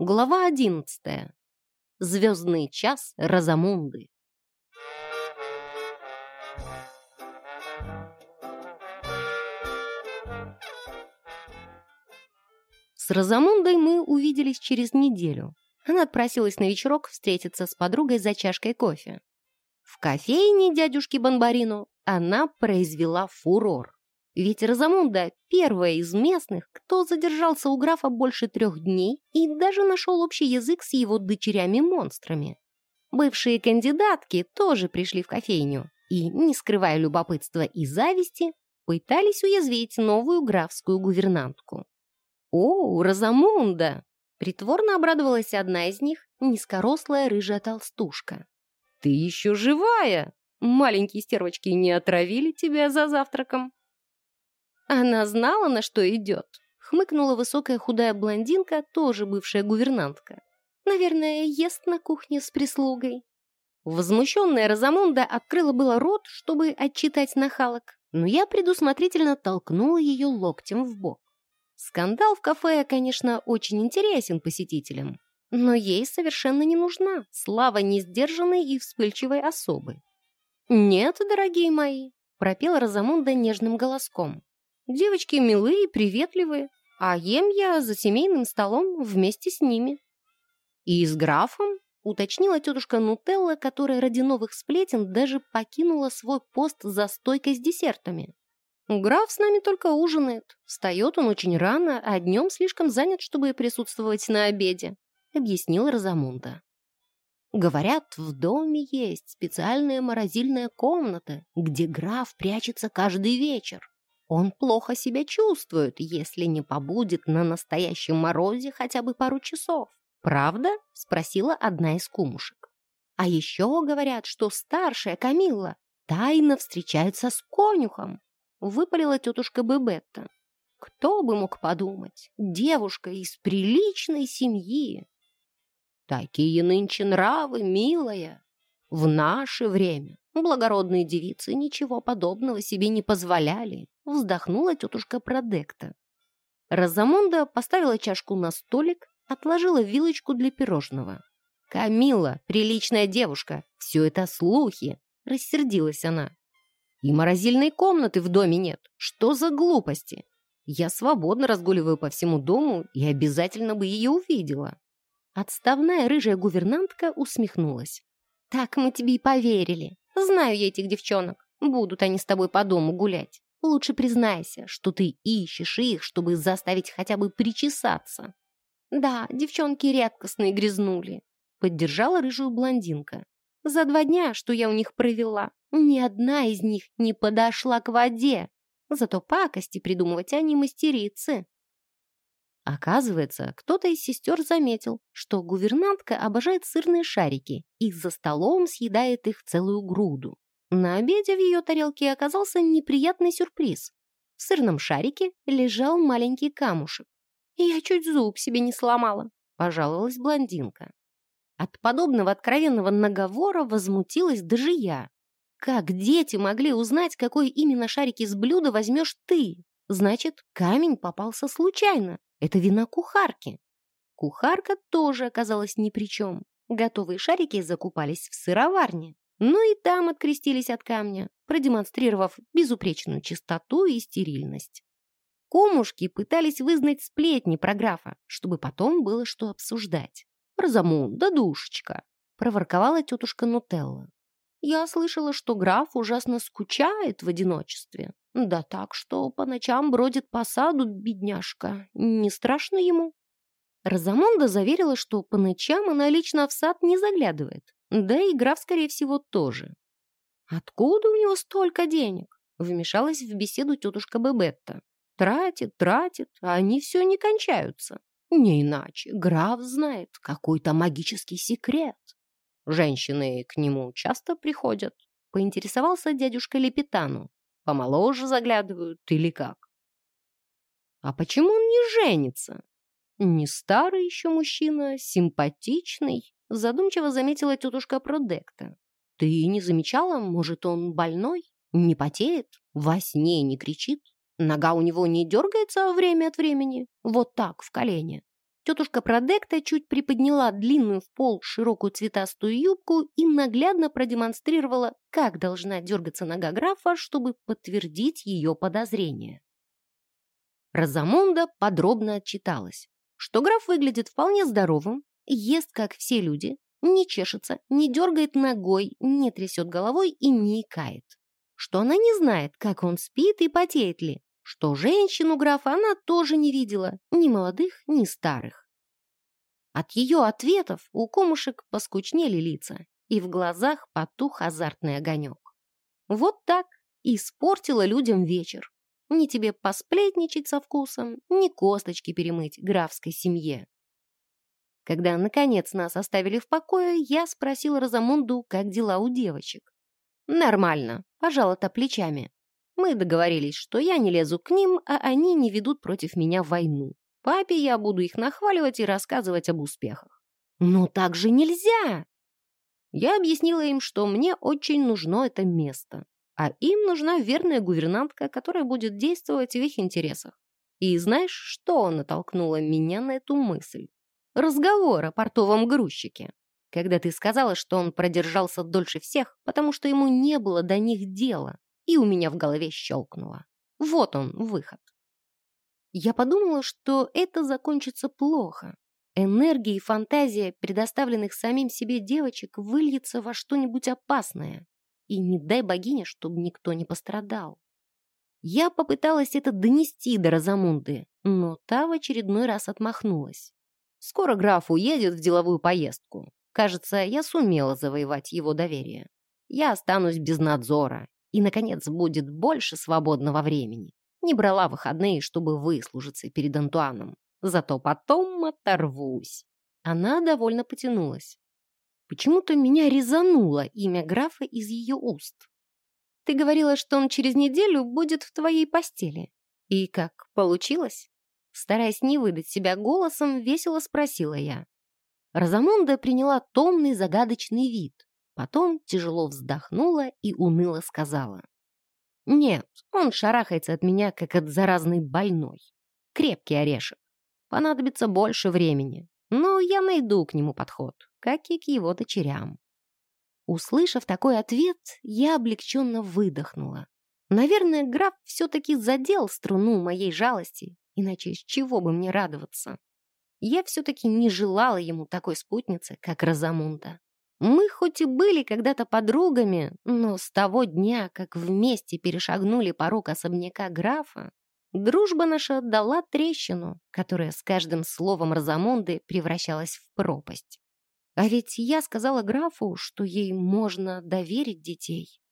Глава одиннадцатая. Звездный час Розамунды. С Розамундой мы увиделись через неделю. Она отпросилась на вечерок встретиться с подругой за чашкой кофе. В кофейне дядюшки Бонбарино она произвела фурор. Ведь Розамунда — первая из местных, кто задержался у графа больше трех дней и даже нашел общий язык с его дочерями-монстрами. Бывшие кандидатки тоже пришли в кофейню и, не скрывая любопытства и зависти, пытались уязвить новую графскую гувернантку. «О, Розамунда!» — притворно обрадовалась одна из них, низкорослая рыжая толстушка. «Ты еще живая! Маленькие стервочки не отравили тебя за завтраком?» Она знала, на что идет. Хмыкнула высокая худая блондинка, тоже бывшая гувернантка. Наверное, ест на кухне с прислугой. Возмущенная Розамунда открыла было рот, чтобы отчитать нахалок, но я предусмотрительно толкнула ее локтем в бок. Скандал в кафе, конечно, очень интересен посетителям, но ей совершенно не нужна слава несдержанной и вспыльчивой особы. «Нет, дорогие мои», — пропела Розамунда нежным голоском. Девочки милые и приветливые, а ем я за семейным столом вместе с ними. И с графом, уточнила тетушка Нутелла, которая ради новых сплетен даже покинула свой пост за стойкой с десертами. Граф с нами только ужинает. Встает он очень рано, а днем слишком занят, чтобы присутствовать на обеде, объяснила Розамунда. Говорят, в доме есть специальная морозильная комната, где граф прячется каждый вечер. Он плохо себя чувствует, если не побудет на настоящем морозе хотя бы пару часов. «Правда?» — спросила одна из кумушек. «А еще говорят, что старшая Камилла тайно встречается с конюхом», — выпалила тетушка Бебетта. «Кто бы мог подумать? Девушка из приличной семьи». «Такие нынче нравы, милая, в наше время Благородные девицы ничего подобного себе не позволяли, вздохнула тетушка Продекта. Розамонда поставила чашку на столик, отложила вилочку для пирожного. «Камила, приличная девушка, все это слухи!» — рассердилась она. «И морозильной комнаты в доме нет. Что за глупости? Я свободно разгуливаю по всему дому и обязательно бы ее увидела». Отставная рыжая гувернантка усмехнулась. «Так мы тебе и поверили. Знаю я этих девчонок. Будут они с тобой по дому гулять. Лучше признайся, что ты ищешь их, чтобы заставить хотя бы причесаться. Да, девчонки редкостные грязнули. Поддержала рыжую блондинка. За два дня, что я у них провела, ни одна из них не подошла к воде. Зато пакости придумывать они мастерицы. Оказывается, кто-то из сестер заметил, что гувернантка обожает сырные шарики и за столом съедает их целую груду. На обеде в ее тарелке оказался неприятный сюрприз. В сырном шарике лежал маленький камушек. «Я чуть зуб себе не сломала», — пожаловалась блондинка. От подобного откровенного наговора возмутилась даже я. Как дети могли узнать, какой именно шарик из блюда возьмешь ты? Значит, камень попался случайно. Это вина кухарки. Кухарка тоже оказалась ни при чем. Готовые шарики закупались в сыроварне. Ну и там открестились от камня, продемонстрировав безупречную чистоту и стерильность. Комушки пытались вызнать сплетни про графа, чтобы потом было что обсуждать. «Розамунда, душечка!» — проворковала тетушка Нутелла. «Я слышала, что граф ужасно скучает в одиночестве. Да так, что по ночам бродит по саду, бедняжка. Не страшно ему?» Розамонда заверила, что по ночам она лично в сад не заглядывает. Да и граф, скорее всего, тоже. «Откуда у него столько денег?» Вмешалась в беседу тетушка Бебетта. «Тратит, тратит, а они все не кончаются. Не иначе. Граф знает какой-то магический секрет. Женщины к нему часто приходят?» Поинтересовался дядюшка Лепетану. Помоложе заглядывают или как? А почему он не женится? Не старый еще мужчина, симпатичный, задумчиво заметила тетушка Продекта. Ты не замечала, может, он больной? Не потеет? Во сне не кричит? Нога у него не дергается время от времени? Вот так, в колене? Тетушка Продекта чуть приподняла длинную в пол широкую цветастую юбку и наглядно продемонстрировала, как должна дергаться нога графа, чтобы подтвердить ее подозрения. Розамонда подробно отчиталась, что граф выглядит вполне здоровым, ест, как все люди, не чешется, не дергает ногой, не трясет головой и не икает. Что она не знает, как он спит и потеет ли, что женщину графа она тоже не видела, ни молодых, ни старых. От ее ответов у комушек поскучнели лица, и в глазах потух азартный огонек. Вот так испортила людям вечер. Ни тебе посплетничать со вкусом, ни косточки перемыть графской семье. Когда, наконец, нас оставили в покое, я спросила Розамунду, как дела у девочек. «Нормально», — пожала-то плечами. Мы договорились, что я не лезу к ним, а они не ведут против меня войну. Папе я буду их нахваливать и рассказывать об успехах. Но так же нельзя! Я объяснила им, что мне очень нужно это место, а им нужна верная гувернантка, которая будет действовать в их интересах. И знаешь, что натолкнуло меня на эту мысль? Разговор о портовом грузчике. Когда ты сказала, что он продержался дольше всех, потому что ему не было до них дела и у меня в голове щелкнуло. Вот он, выход. Я подумала, что это закончится плохо. Энергия и фантазия предоставленных самим себе девочек выльется во что-нибудь опасное. И не дай богине, чтобы никто не пострадал. Я попыталась это донести до Розамунды, но та в очередной раз отмахнулась. Скоро граф уедет в деловую поездку. Кажется, я сумела завоевать его доверие. Я останусь без надзора, и, наконец, будет больше свободного времени. Не брала выходные, чтобы выслужиться перед Антуаном. Зато потом оторвусь. Она довольно потянулась. Почему-то меня резануло имя графа из ее уст. Ты говорила, что он через неделю будет в твоей постели. И как, получилось? Стараясь не выдать себя голосом, весело спросила я. Розамунда приняла томный загадочный вид. Потом тяжело вздохнула и уныло сказала. «Нет, он шарахается от меня, как от заразной больной. Крепкий орешек. Понадобится больше времени, но я найду к нему подход, как и к его дочерям». Услышав такой ответ, я облегченно выдохнула. Наверное, граф все-таки задел струну моей жалости, иначе с чего бы мне радоваться? Я все-таки не желала ему такой спутницы, как Розамунда. Мы хоть и были когда-то подругами, но с того дня, как вместе перешагнули порог особняка графа, дружба наша дала трещину, которая с каждым словом Розамонды превращалась в пропасть. А ведь я сказала графу, что ей можно доверить детей.